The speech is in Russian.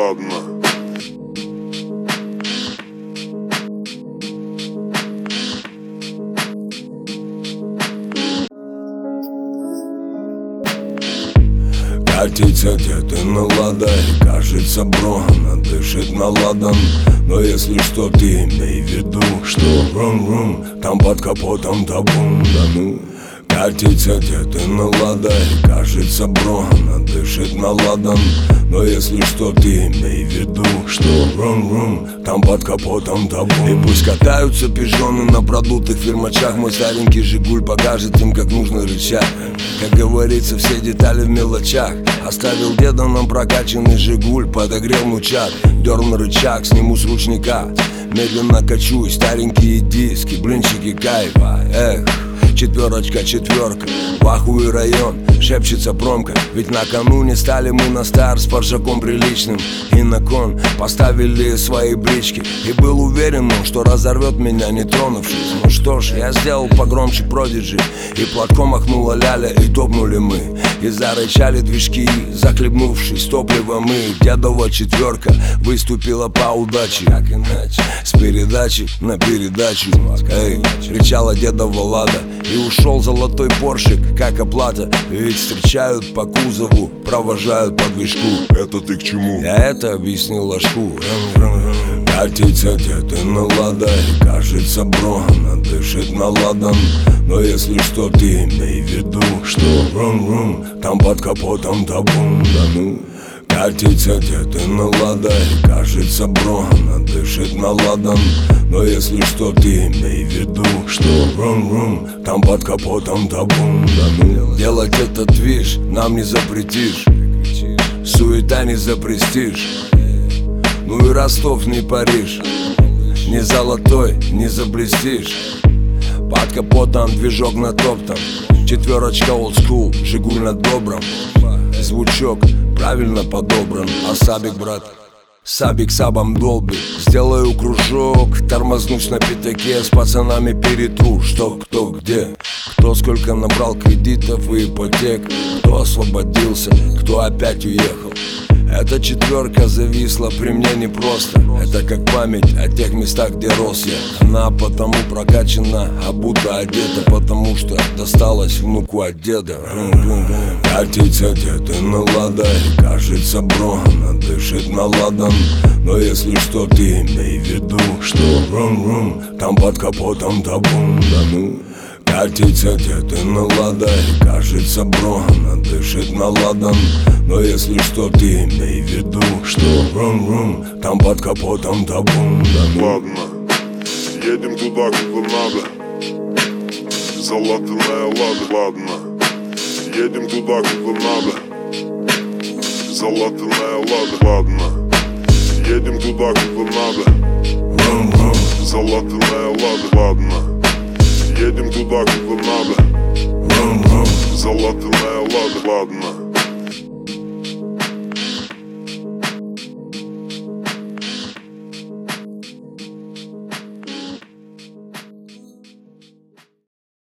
ладно. Катится где-то на ладай Кажется, Брона дышит на ладан. Но если что, ты имей в виду Что рум-рум, там под капотом табун Да ну Катится где-то на ладай Кажется, Брона дышит на ладан. Но если что, ты имей в виду Что рум-рум, там под капотом табун. И пусть катаются пижоны на продутых фирмачах. Мой старенький Жигуль покажет им, как нужно рычать. Как говорится, все детали в мелочах. Оставил деда нам прокачанный Жигуль Подогрел мучат, дерн рычаг, сниму с ручника. Медленно качусь, старенькие диски, блинчики кайфа. Эх, четверочка, четверка Вахуй район, шепчется промка. Ведь накануне стали мы на стар с паршаком приличным. И на кон поставили свои брички. И был уверен, ну, что разорвет меня, не тронувшись. Ну что ж, я сделал погромче продиджи. И платком махнула ляля, и топнули мы. И зарычали движки, захлебнувшись топливом. И дедова четверка выступила по удаче. Как иначе? С передачи на передачу. Эй, кричала дедова лада И ушел золотой поршик, как оплата. Ведь встречают по кузову, провожают по движку Это ты к чему? Я это объяснил ложку. Катится где-то на ладай Кажется, Брона дышит на ладан. Но если что, ты имей в виду Что рум-рум, там под капотом табун Да ну Катится где-то на ладай Кажется, Брона дышит на ладан. Но если что, ты имей в виду Что рум-рум, там под капотом табун Да Делать этот движ нам не запретишь Суета не за престиж Ну и Ростов не Париж Не золотой, не заблестишь. Под капотом движок на топтом Четверочка school, Жигуль на добром Звучок правильно подобран А Сабик, брат, Сабик сабом долбит. Сделаю кружок, тормознусь на пятаке С пацанами перетру, что кто где. Кто сколько набрал кредитов и ипотек Кто освободился, кто опять уехал эта четверка зависла при мне непросто. Это как память о тех местах, где рос я. Она потому прокачана, а будто одета Потому что досталась внуку от деда. Катится где-то на ладай Кажется, Брона дышит на ладан. Но если что, ты имей в виду Что рум-рум, там под капотом табун. Да ну. Катится где-то на ладай Кажется, Брона дышит на ладан Но если что, ты имей в виду Что рум-рум, там под капотом табун Да Ладно, едем туда, куда надо. Залатанная лада, ладно Едем туда, куда надо. Залатанная лада, ладно Едем туда, куда надо. Рум-рум, Залатанная лада, ладно Едем туда, куда надо. Рум-рум Залатанная лада, ладно